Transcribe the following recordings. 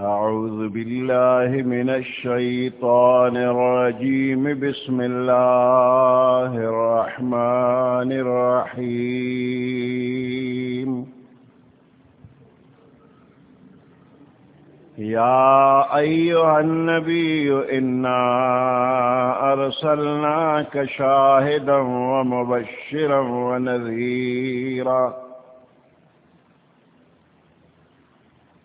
أعوذ بالله من الشيطان الرجيم. بسم الله الرحمن الرحيم. يا أيها النبي، إنا أرسلناك شاهدا ومبشرا ونذيرا.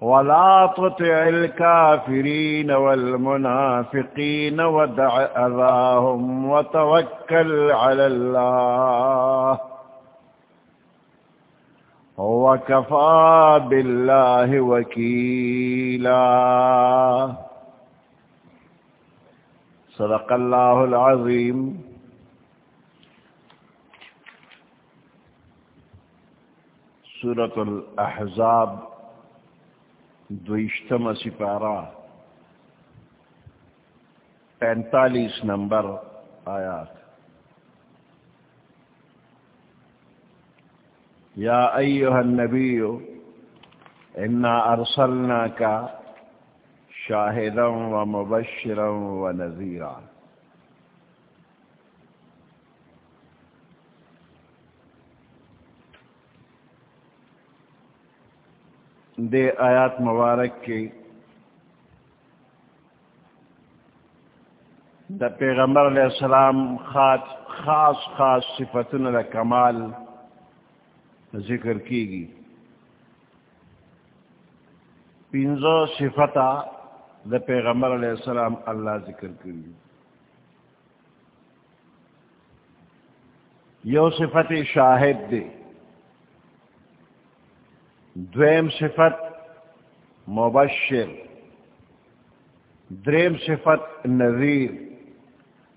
ولا تطع الكافرين والمنافقين ودع أذاهم وتوكل على الله. وكفى بالله وكيلا. صدق الله العظيم. سورة الأحزاب. دوشتم سپارہ، پینتالیس نمبر آیات۔ یا ایوہ النبی انا ارسلنا کا شاہدا و مبشرا و نذیرا۔ دے آیات مبارک کی دا پیغمبر علیہ السلام خاص خاص خاص صفتن کمال ذکر کی گی پنزو صفتا دا پیغمبر علیہ السلام اللہ ذکر کی یو صفت شاہد دے۔ دویم صفت مبشر، دریم صفت نذیر،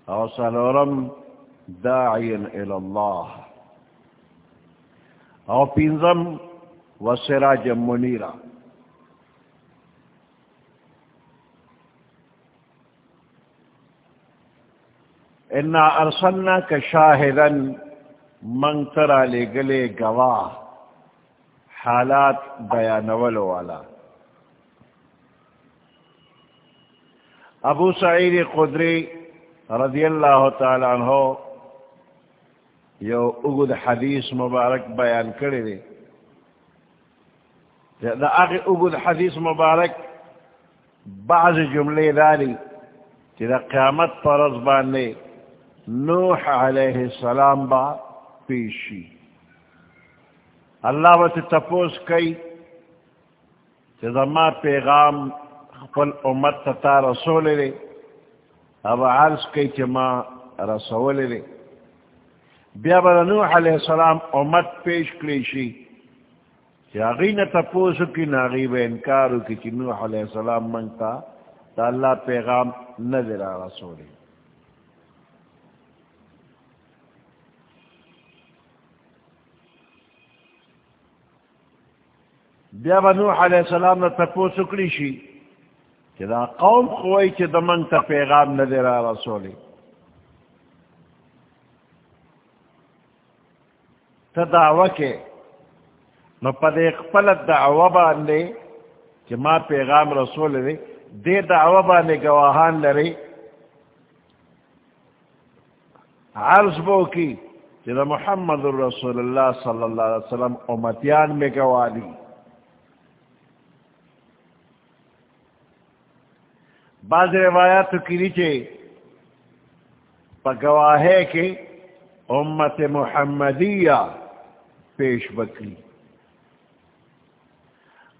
او سلورم داعین الاللہ او پینزم و سراج منیرا. انا ارسلنا کا شاہدن منترا لے گلے گواہ. حالات بیانول والا. ابو سعید قدری رضی اللہ تعالیٰ عنہ یو اگد حدیث مبارک بیان کرے دے دا اگی اگد حدیث مبارک بعض جملے داری کہ دا قیامت پر ازبان نوح علیہ السلام با پیشی. اللہ وت تپوس کئی زما پیغام خپل امت تتا رسول لے اب عرض کئی چما رسول لے بیا بر نوح علیہ السلام امت پیش کلیشی چاغی نہ تپوس کی ناغی بے انکارو کی چی نوح علیہ السلام منگتا تا اللہ پیغام نہ درا رسول لے بیا با نوح علیہ السلام نہ تپو سکڑی شی کہ دا قوم خوئی چی دمن تا پیغام ندر رسولی. تا دعوی کے نو پا دے اقبلت دعوی باندے کہ ما پیغام رسول دے دے دعوی باندے گواہان لرے عرض بو کی کہ دا محمد الرسول اللہ صلی اللہ علیہ وسلم امتیان میں گوالی بعض روایات کی نیچے پگواہے کے امت محمدیہ پیش بکری۔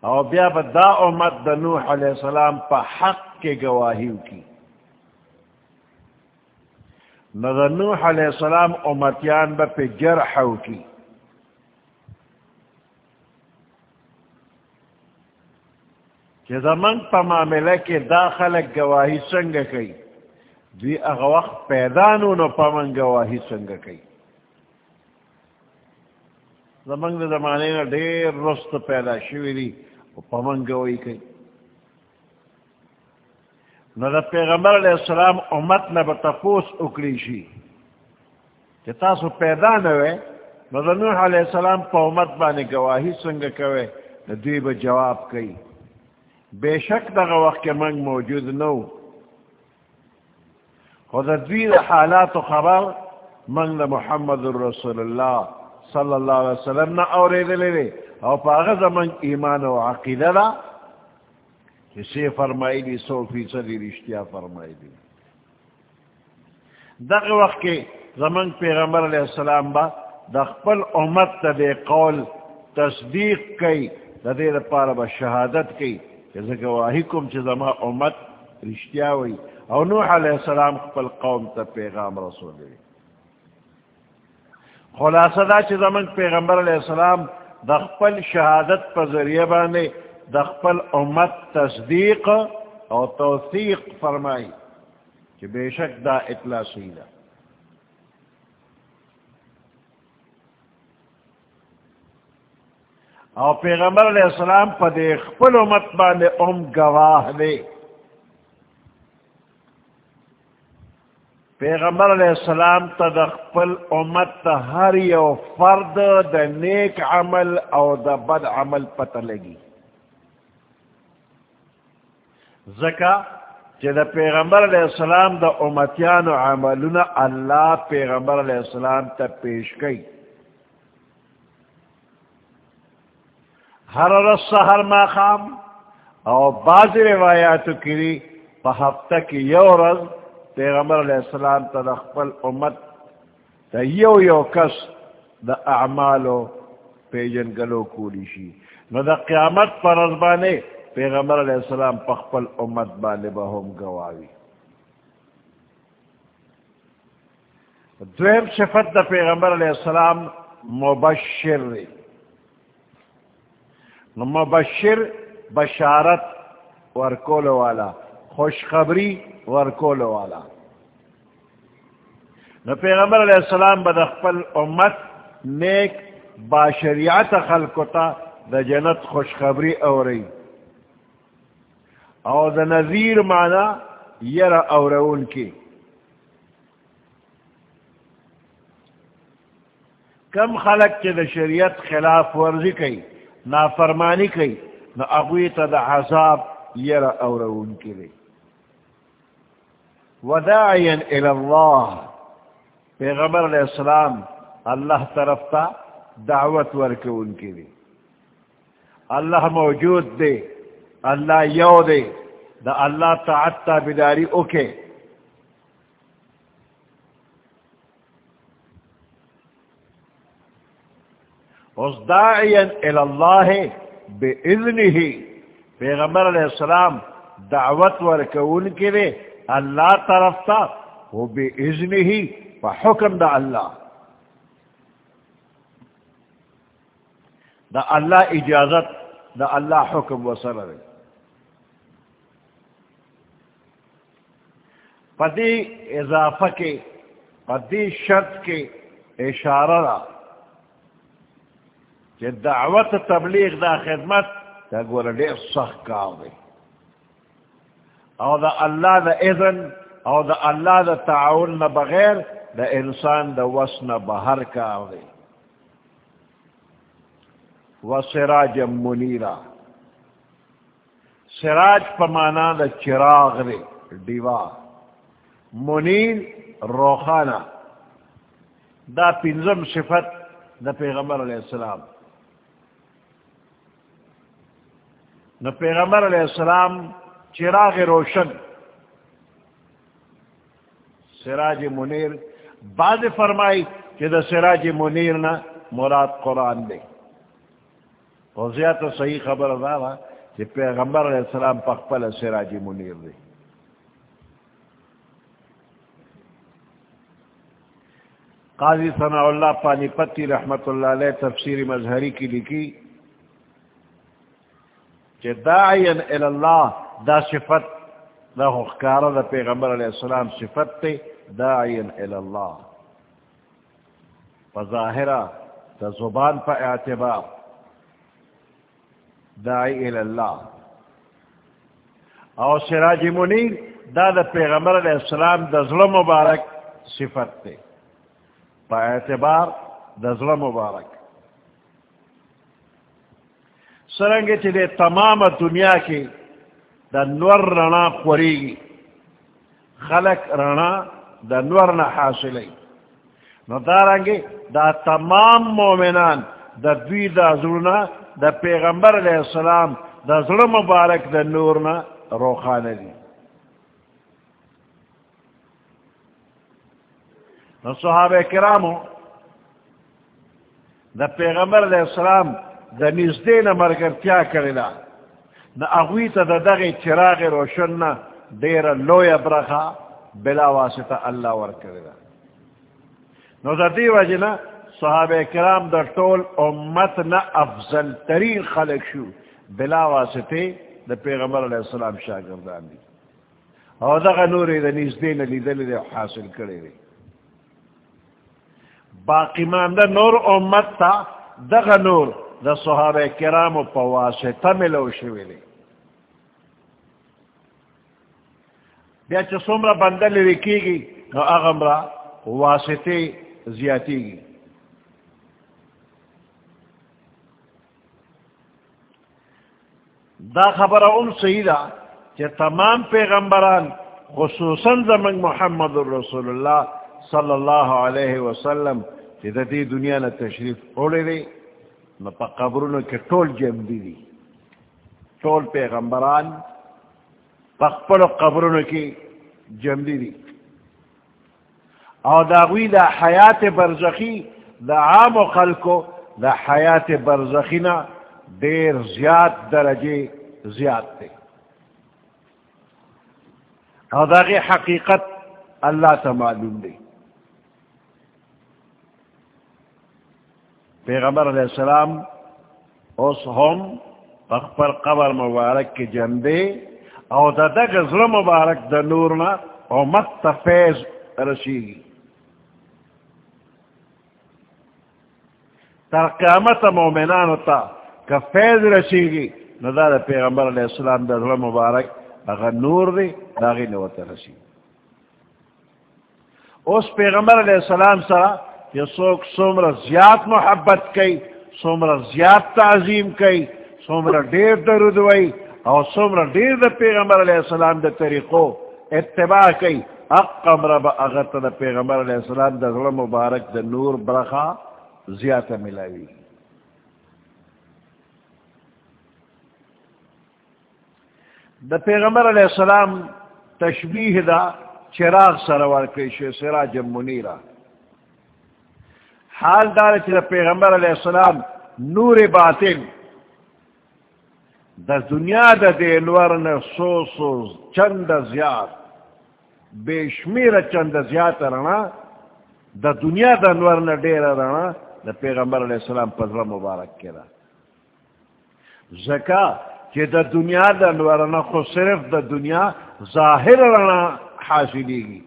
اور بیا بدا امت دنوح علیہ السلام پا حق کے گواہیوں کی۔ نوح علیہ السلام امتیان با پہ جرحو کی۔ کہ زمن پا معاملہ کے داخل گواہی سنگ کئی دی اغا وقت پیدانو نو پمن گواہی سنگ کئی. زمانگ دا زمانے نا دیر رست پیدا شوی دی پمن گواہی کئی. نو دا پیغمبر علیہ السلام امت نا بتفوس اکلی شی. کہ تاسو پیدا نوے نو دا نوح علیہ السلام پا امت بانے گواہی سنگ کوئے، نو دوی با جواب کئی. بے شک دا وقت کے منگ موجود نو خود دوی دا حالات و خبر منگ دا محمد الرسول اللہ صلی اللہ علیہ وسلم نا اوری دلے او پا غز منگ ایمان و عقیدہ دا کسی فرمائی دی سو فیصدی رشتیا فرمائی دی دق وقت کے زمن پیغمبر علیہ السلام با دخپل امت تا قول تصدیق کئی دا دے دا پارا با شہادت کئی کہ زکواہی کم چی امت رشتیا ہوئی او نوح علیہ السلام خپل قوم تا پیغام رسول دی خلاصہ دا چی زمان پیغمبر علیہ السلام دا خپل شہادت پر ذریعہ بانے دا خپل امت تصدیق او توثیق فرمائی کہ بے شک دا اطلاع سیدہ او پیغمبر علیہ السلام پا دے خپل امت بانے ام گواہ دے. پیغمبر علیہ السلام تا دا خپل امت تا ہر یو فرد دا نیک عمل او دا بد عمل پتہ لگی. زکا کہ دا پیغمبر علیہ السلام دا امتیان و عملون اللہ پیغمبر علیہ السلام تا پیش کئی. ہر رس ہر ماخام او بعض روایاتو کری پا ہفتہ کی یو رز پیغمبر علیہ السلام تا دا خپل امت، تا یو یو کس دا اعمالو پیجن گلو کولی شی. نو دا قیامت پر ازبانے پیغمبر علیہ السلام پا خپل امت بانے با ہم گواوی. دویم صفت دا پیغمبر علیہ السلام مبشر ری نو مبشر، بشارت ورکول والا خوشخبری ورکول والا نو پیغمبر علیہ السلام بدخل امت نیک با شریعت خلقتا دا جنت خوشخبری اوری او دا نظیر معنی یر اورون کی کم خلق کے دا شریعت خلاف ورزی کئی نافرمانی کئی نہ اغوی تا دا عذاب یر اورون کی لئی وداعین الاللہ پیغمبر علیہ السلام اللہ طرف تا دعوت ورکو ان کی دی. اللہ موجود دے اللہ you they the Allah تعتا بداری okay اس داعین بے پیغمبر علیہ السلام دعوت ورکو ان کی اللہ طرف تا، وہ بے عزن ہی حکم دا اللہ۔ دا اللہ اجازت، دا اللہ حکم و سر پدی اضافہ کے، پدی شرط کے اشارہ کہ دعوت تبلیغ دا خدمت دا گورا دیر سخت کاؤ گئی او دا اللہ دا اذن، او دا اللہ دا تعاون نہ بغیر، دا انسان دا وس نہ بہر کا و سراج منیرا. سراج پمانا دا چراغ رے ڈیوا منیر روخانہ دا پنزم صفت دا پیغمبر علیہ السلام. نہ پیغمبر علیہ السلام چراغ روشن، سراج منیر، بعد فرمائی کہ دا سراج منیر نا مراد قرآن دے۔ تو صحیح خبر ادا کہ پیغمبر علیہ السلام پخپل سراج منیر دے۔ قاضی ثناء اللہ پانی پتی رحمت اللہ علیہ تفسیر مظہری کی لکھی۔ کہ داعین اللہ دا صفت دا خکارا دا پیغمبر علیہ السلام صفت تے داعین الاللہ پا ظاہرہ دا زبان پا اعتبار داعی الاللہ او سراج منیر دا دا پیغمبر علیہ السلام دا ظلم مبارک صفت تے پا اعتبار دا ظلم مبارک سرنگے چلے تمام دنیا کی دا نور رنا خوریگی خلق رنا دا نور نا حاصلی نو دارنگی دا تمام مومنان دا دوی دا ظلنا دا پیغمبر علیہ السلام دا ظلم مبارک دا نورنا روخان دی نو صحابہ کرامو دا پیغمبر علیہ السلام دا نزدین مرگرتیا کرلا نہ اغوی تا دا دغی چراغ روشن نا دیر لویا برخا بلا واسطہ اللہ ور کرے نو دا دی وجنا صحابہ کرام دا طول امت نا افضل ترین خلق شو، بلا واسطے دا پیغمبر علیہ السلام شاگردان دی او دا نوری دا نیزدین لی دلی دے حاصل کرے دی باقی ماندہ نور امت تا دا نور دا صحابہ کرام پا واسطہ ملو شوی دی بیا چ سمرا بندل لکی گی نو اغمرا واسطے زیاتی گی. دا خبر ام سیدہ کہ تمام پیغمبران، خصوصاً زمن محمد الرسول اللہ صلی اللہ علیہ وسلم کہ دی دنیا نے تشریف اوڑے نہ پا قبروں کے ٹول جم دی. دی ٹول پیغمبران پخپل قبروں کی جمدی دی. او داغوی دا حیات برزخی، دا عام و خلقو دا حیات برزخینا دیر زیاد درجے زیاد تے او داغی حقیقت اللہ تا معلوم دی. پیغمبر علیہ السلام اس ہم اخبر قبر مبارک کے جندے او دا دگ ظلم مبارک دا نورنا او مت تفیز رسیگی تر قیامت مومنانو تا کہ فیض رسیگی نو دا دا پیغمبر علیہ السلام دا ظلم مبارک اگر نور دی دا غی نوتا رسیگی اس پیغمبر علیہ السلام سرا کہ سوک سومر زیاد محبت کئی سومر زیاد تعظیم کئی سومر دیر درود وئی او سمر دیر دا پیغمبر علیہ السلام دا طریقو اتباع کئی۔ اقم رب اغت دا پیغمبر علیہ السلام دا ظلم مبارک دا نور برخا زیادہ ملاوی۔ دا پیغمبر علیہ السلام تشبیح دا چراغ سروار کئی سراج منیرہ۔ حال دار چی دا پیغمبر علیہ السلام نور باطن دا دنیا دا دے نور سو سو چند زیاد بے شمیر چند زیاد رنا دا دنیا دا نور نہ ڈیر رنا دا پیغمبر علیہ السلام پذر مبارک کرا زکا کہ دا دنیا دا نور نہ خو صرف دا دنیا ظاہر رنا حاصلی گی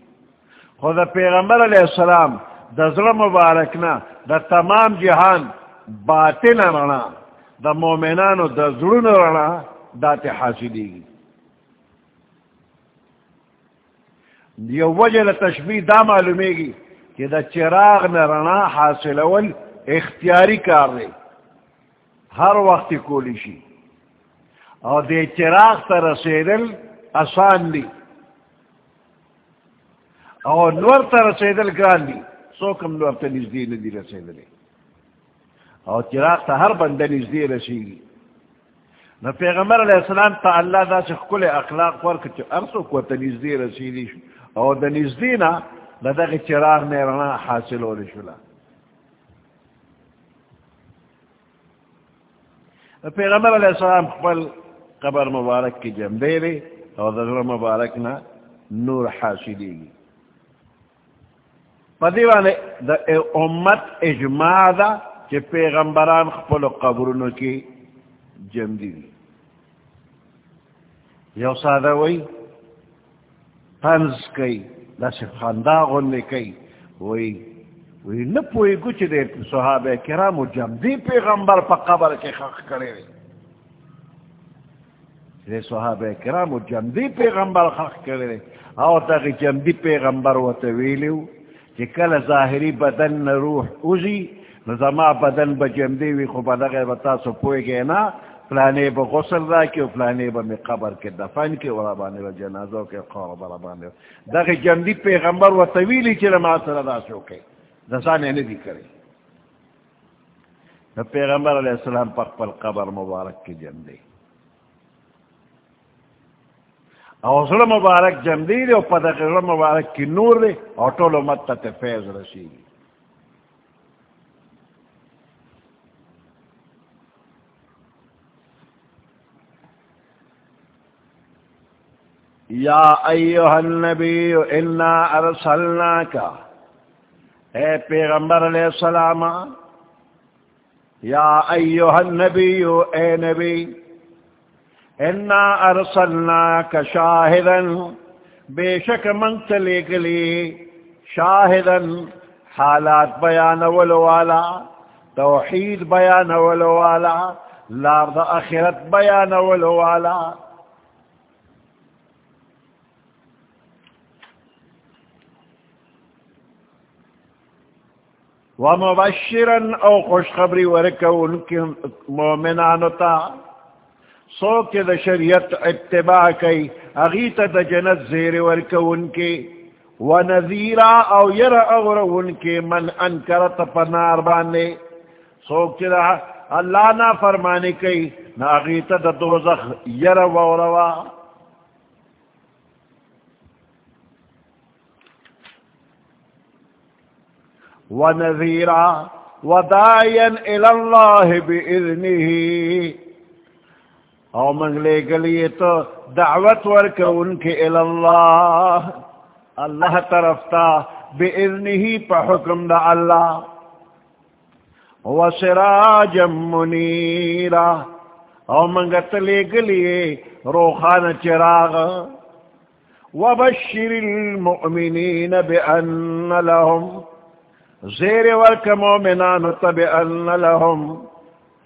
خود دا پیغمبر علیہ السلام دا مبارکنا دا تمام جہان باطن رنا دا مومنانو دا زرون رنا دا تے گی یو وجہ تشبیح دا معلومے گی کہ دا چراغ نہ رنا حاصل اول اختیاری کار دے ہر وقت کولی شی اور دے چراغ تا رسیدل آسان دی اور نور تا رسیدل گران دی سو کم نور تا نزدی ندی رسیدلے او چراغ تا ہر بندہ نزدی رسیگی نو پیغمبر علیہ السلام تا اللہ دا سے کل اخلاق ورک چو ارسو کو تا نزدی رسیلی شو او دا نزدی نا دا دا چراغ نیرنا حاصل ہو شلا پیغمبر علیہ السلام خپل قبر مبارک کی جمدے لے اور دا مبارک نا نور حاصلی گی پدیوانے دا امت اجماع دا کہ پیغمبران خپل قبرونو کی جم دی یو سادہ وئی طنز کئی دس خندا غنی کئی وی وی نپوئی گچ دے صحابہ کرامو جمدی پیغمبر پا قبر کے خق کرے دے صحابہ کرامو جمدی پیغمبر خق کرے او تاقی جمدی پیغمبر و تویلیو کہ کل ظاہری بدن نه روح اوزی نظما بدن بجمدی وی خوب دغی بتا سو پوئی گئے نا فلانے با غسل را کی و فلانے با می قبر کے دفن کی و ربانی و جنازو کے قرب ربانی دغی جمدی پیغمبر و طویلی چل معاصر دا شوکے دسانے ندی کرے پیغمبر علیہ السلام پر قبر مبارک کی جمدی. اوزر مبارک جمدی دے و پدق مبارک کی نور دے اور طول مت تا فیض رسیگی یا ایوہ النبی انا ارسلناکا۔ اے پیغمبر علیہ السلام، یا ایوہ النبی، اے نبی انا ارسلناکا شاہدن بے شک منت لے گلی شاہدن حالات بیان والوالا توحید بیان والوالا لارد اخرت بیان والوالا ومبشرا او خوشخبری ورکا، ان کی مومنانو تا سو کے دا شریعت اتباع کئی اغیت دا جنت زیر ورکا ان کی، ونذیرا او یر اغر ان کی من انکرت پنار بانے۔ سو کے دا اللہ نا فرمانے کئی، نا اغیت دا دوزخ یر ووروا۔ ونذيرا وداعيا إلى الله بإذنه او من لے گلی تو دعوت ورک ان کے اللہ اللہ طرف تا بإذنه پا حکم دا اللہ۔ وسراجا منیرا۔ او منگت لے گلی روخان چراغ۔ وبشر المؤمنین بأن لهم۔ زیر ورک مومنان تبعن لهم۔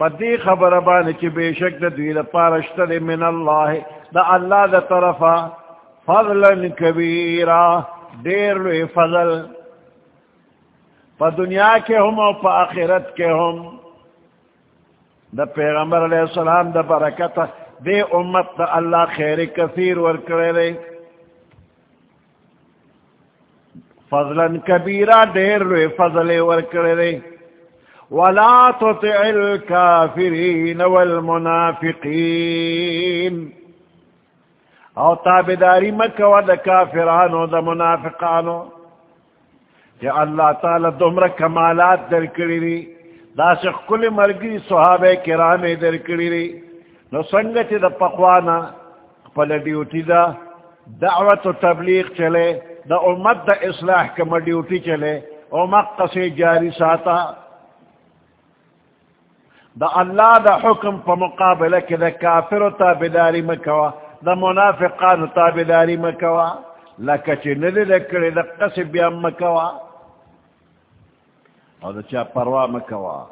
پدی خبر بانی چی بے شک دا دوی پارشتر من اللہ، دا اللہ دا طرفا، فضلا کبیرا، دیر لوی فضل۔ پا دنیا کے ہم و پا آخرت کے ہم، دا پیغمبر علیہ السلام دا برکت، دے امت دا اللہ خیر کثیر ورکرے رہے فضلا کبیرا، دیر روی فضل ورکرے ولا تطع الكافرین والمنافقین او تابداری مکو دا کافرانو دا منافقانو. کہ اللہ تعالی دمر کمالات در کری دا سخ کل مرگی صحابہ کرام در کری نو سنگت دا پقوانا پل ڈیوٹی دا دعوت و تبلیغ چلے. دا امت دا اصلاح کم ڈیوٹی چلے. امت سے جاری ساتا. دا اللہ دا حکم پا مقابلہ کی دا کافر و تابداری مکوا، دا منافقان و تابداری مکوا لکا چی ندی لکڑی دا قصب بیام مکوا۔ او دا چا پروا مکوا۔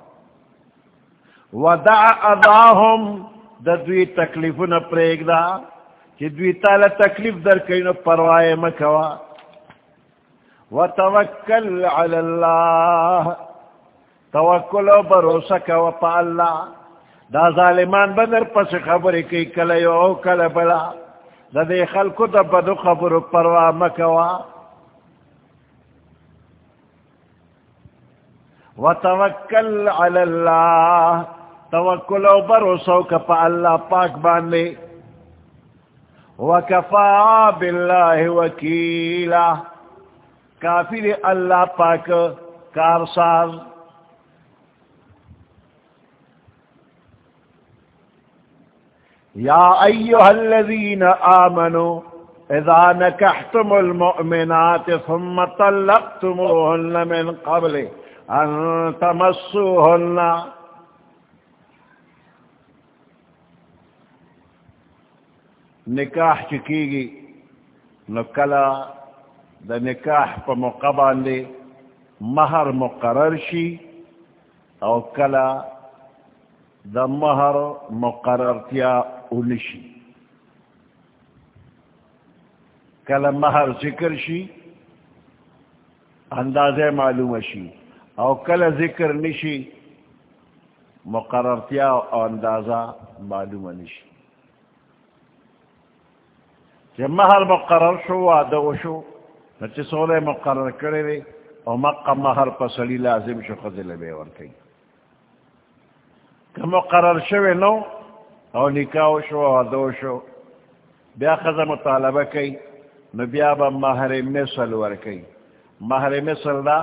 ودع اداهم دا دوی تکلیفون پریگ دا، چی دوی تالا تکلیف در کئی پروائے مکوا۔ وتوکل علی اللہ۔ توکل و بروسہ کا وپا اللہ دا ظالمان بدر پس خبری کی کلیو کل بلا دا دے خلکو دا بدو خبر پروا مکوا وتوکل علی اللہ توکل و بروسہ کا پا اللہ پاک باندے وکفا باللہ وکیلہ کافی دے اللہ پاک کارساز. یا ایوہ الذین آمنوا اذا نکحتم المؤمنات ثم طلقتموهن من قبل ان تمسوهن. نکاح چکی گی نو کلا دا نکاح پا موقع باندے مہر مقرر شی او کلا دا مہر مقرر تیا اونشی کلا مہر ذکر شی اندازے معلوم شی. او کلا ذکر نشی مقرر تیا او اندازہ معلوم نشی. جب مہر مقرر شو وعدو شو نچے سولے مقرر کرے رے او مقا مہر پسلی لازم شو خزل بے ورکی. کہ مقرر شوے نو، او نکاو شو وعدو شو. بیا خزا مطالبہ کئی نو بیا با مہر مثل ورکی مہر مثل دا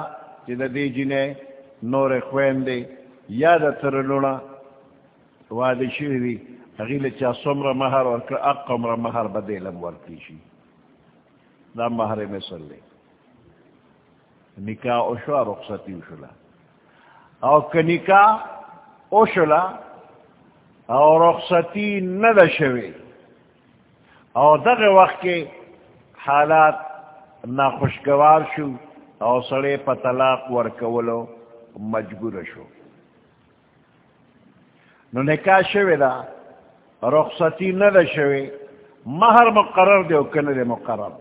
چی دا دی جنے نور خوین دے یا دا ترلونا وعدی شوی دی اغیل چا سمر مہر ورکر اقمر مہر بدیلم ورکی شی دا مہر مثل لے نکاح اوشوا رخصتی اوشلا او که نکاح اوشلا او رخصتی ند شوی. او دغ وقت کے حالات ناخوشگوار شو، او سڑے پا طلاق ورکولو مجبور شو. نو نکاح شوی دا رخصتی نہ شوی مہر مقرر دے کن دے مقرر.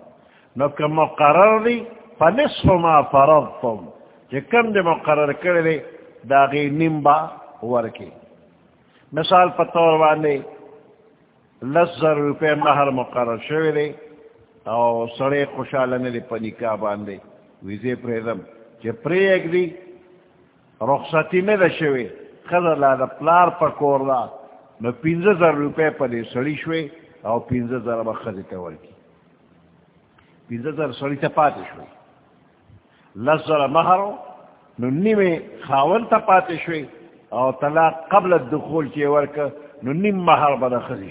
نو کہ مقرر دی، فنصف ما فرضتم. کہ کم دے مقرر کر دے داغی نمبا ورکی۔ مثال پتور باندے لزر روپے مہر مقرر شوی دے او سڑے خوشالنے دے پنکا باندے ویزے پریدم کہ پریگ دی رخصتی میں نہ شوی خضر لا دا پلار پکور دا نو پینزه زر روپے پا دے سڑی شوے او پینزه زر با خزی تاور کی پینزه زر سڑی تا پاتے شوے لس زر مہرو نو نیم خاون تا پاتے شوے او طلاق قبل الدخول چی ورکا نو نیم مہر با دا خزی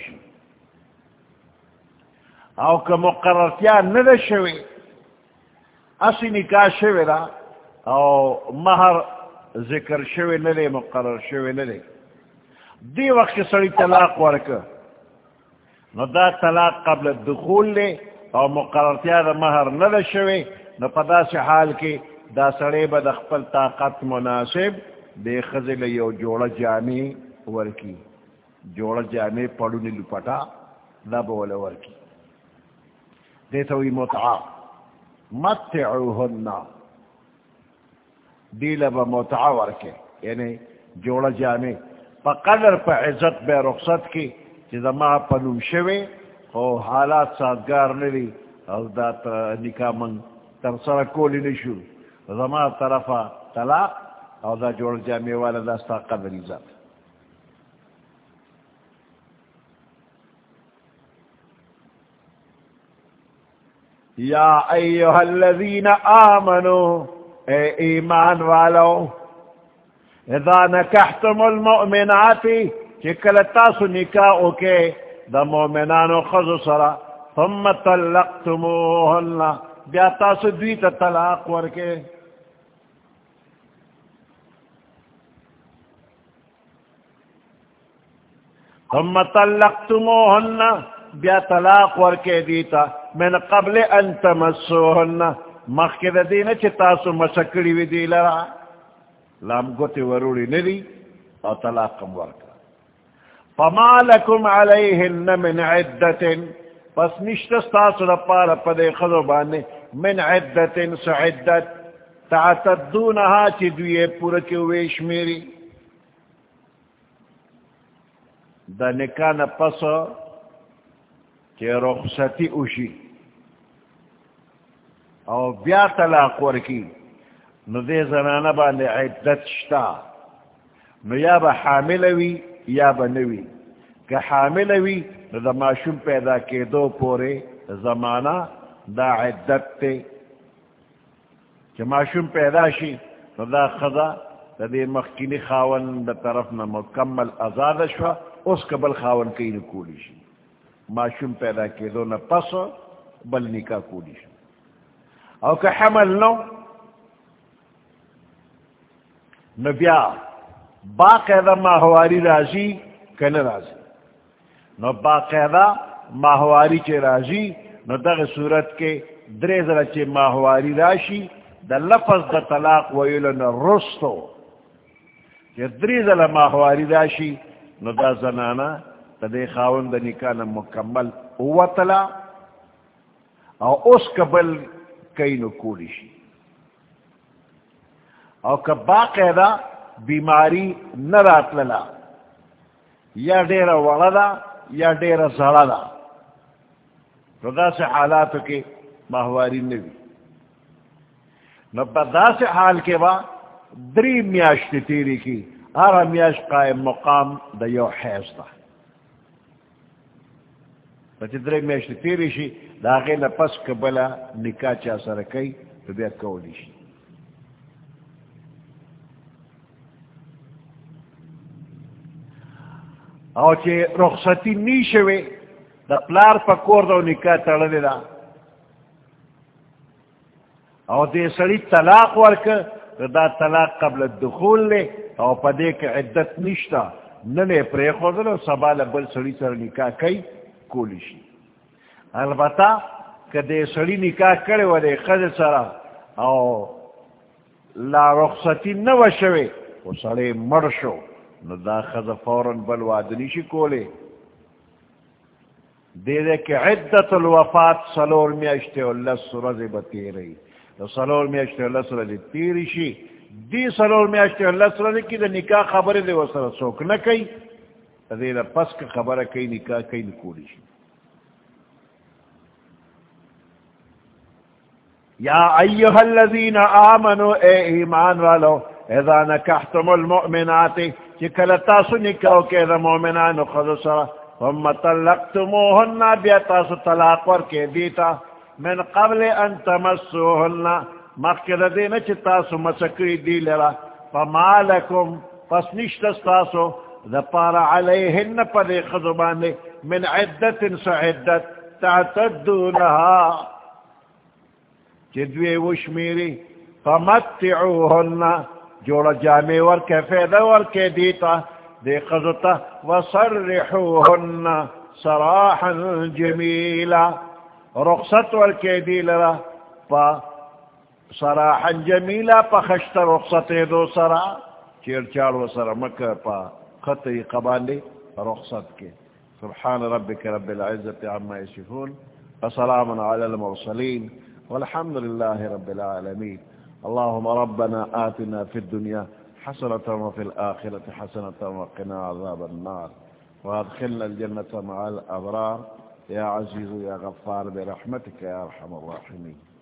او که مقررتیا نده شوے اسی نکاح شوے دا او مہر ذکر شوے نده مقرر شوے نده دی. وقت سڑی طلاق ورک نو دا طلاق قبل دخول لے او مقررتیا دا مہر ند شوے نو پدا سے حال کے دا سڑے با دا خپل طاقت مناسب دے خزل یو جوڑا جامع ورکی۔ جوڑا جامع پڑو نلو پٹا دا بولا ورکی۔ دیتا ہوئی متعا۔ متعوہن۔ دیل با متعا ورکے۔ یعنی جوڑا جامع۔ پا قدر پا عزت بے رخصت کی چی دا ما پنوم شوی خو حالات سادگار نلی او دا نکا من تر کولی نشو۔ دا ما طرفا طلاق او دا جوڑ جامعی والا دا ستا قدر عزت. یا ایوہ الذین آمنو، اے ایمان والو، اذا نکحتم المؤمنات چکل تاسو نکاؤ کے دا مؤمنانو خزو سرا، ثم طلقتموهن بیا تاسو دویتا طلاق ورکے۔ ثم طلقتموهن. بیا طلاق ورکے دیتا من قبل ان تمسوهن. مخکد دینا چی تاسو مسکڑی وی دی لرا. لام گوتی وروڑی ندی او طلاقم ورکا فما لکم علیہن من عدت پس نشتستاس رپار پدے خضو بانے من عدت؟ سعدت تعتدونها چی دوئے پورکی ویش میری دا نکان پس چی رخصتی اوشی او بیا طلاق ورکی نو دے زنانہ باندے عدت شتا نو یا با حاملوی یا با نوی کہ حاملوی نو دا معشوم پیدا کے دو پورے زمانہ دا عدت تے کہ معشوم پیدا شی نو دا خدا دا دے مخکینی خاون دا طرف نا مکمل ازاد شوا اس قبل خاون کئی نکولی شی۔ معشوم پیدا کے دو نا پس بل نکا کولی شی۔ او کہ حمل نو نو بیا باقاعدہ ماہواری راضی کن راضی۔ نو باقاعدہ ماہواری کے راضی، نو دغ صورت کے درے ذرا چے ماہواری راشی دا لفظ دا طلاق ویلو نا رستو۔ چے درے ذرا ماہواری راشی نو دا زنانا دا دے خاون دا نکانا مکمل اوتلا او اس قبل کئی نو کولی شی او کب باقیدہ بیماری نرات للا یا ڈیر وغدا یا ڈیر زڑا ردا سے حالات کے ماہواری نبی نبدا سے حال کے بعد دری میاشتی تیری کی ہر میاش قائم مقام دیو حیض دا. پچہ دری میاش تیری شی داغے نپس کبلا نکاح چا سرکی تو بیا کولی شی او چې رخصتی نیشوي د پلار په کور دو نکاح تړلې ده. او دې سړی طلاق ورک دا طلاق قبل الدخول له او په دې کې عدت نشتا نه نه پرې خو دل سبا له بل سړی سره نکاح کوي کولی شي. البته کدی سړی نکاح کړي وله خځه سره او لا رخصتی نه وشوي او سړی مړ شو، نو دا خز فوراً بل وادنی شی کولے دے دے کہ عدت الوفات سلور میاشتے اللہ سرز بتی رہی تو سلور میاشتے اللہ سرز تیری شی دی سلور میاشتے اللہ سرز کی دا نکاح خبر دے وہ سر سوک نہ کئی دے دا پس کا خبر کئی نکاح کئی نکولی شی یا ایوہ الذین آمنوا اے ایمان والو، اذا نکحتم المؤمنات چکل تاسو نکاو کے دا مومنان خود سرا ثم طلقتموهن، بیا تاسو طلاق ورکے دیتا، من قبل ان تمسوهن. مخکد دینا چی تاسو مسکری دی لرا. فما لکم پس نشتستاسو دا پارا علیہن پا دے خضبان دے من عدت سعدت، تعتدونها. چی دوی وشمیری فمتعوهن جوڑا جامع ور کے فیدہ ور کے دیتا دے قضتا وصرحوہن سراحا جمیلا رخصت ور کے دی لرا. پا سراحا جمیلا پا خشت رخصت دو سرا، چیر چار و سرا مکر پا خطی قبالی رخصت کے۔ سبحان ربك رب العزة عما يشفون وسلام على المرسلين والحمد لله رب العالمين اللهم ربنا آتنا في الدنيا حسنة وفي الآخرة حسنة وقنا عذاب النار۔ وادخلنا الجنة مع الأبرار يا عزيز يا غفار برحمتك يا أرحم الراحمين